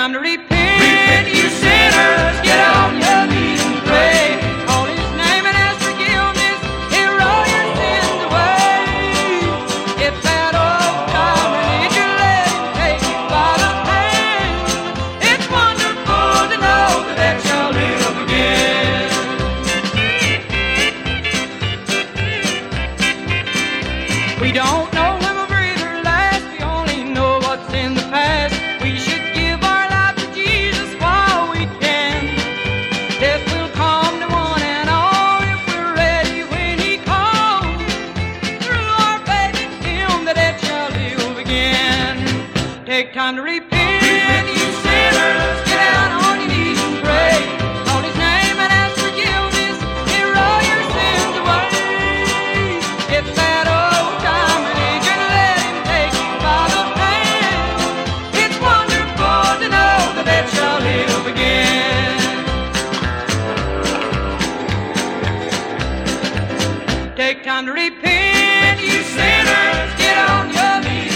time to repent, you sinners. Get on your knees and pray. Call His name and ask forgiveness. He'll roll your sins away. If that old time religion let Him take you by the hand, it's wonderful to know that shall live again. We don't know Take time to repent, you sinners. Get down on your knees and pray. Call His name and ask forgiveness. He'll roll your sins away. If that old time religion let him take you by the hand, it's wonderful to know that that shall live again. Take time to repent, you sinners. Get on your knees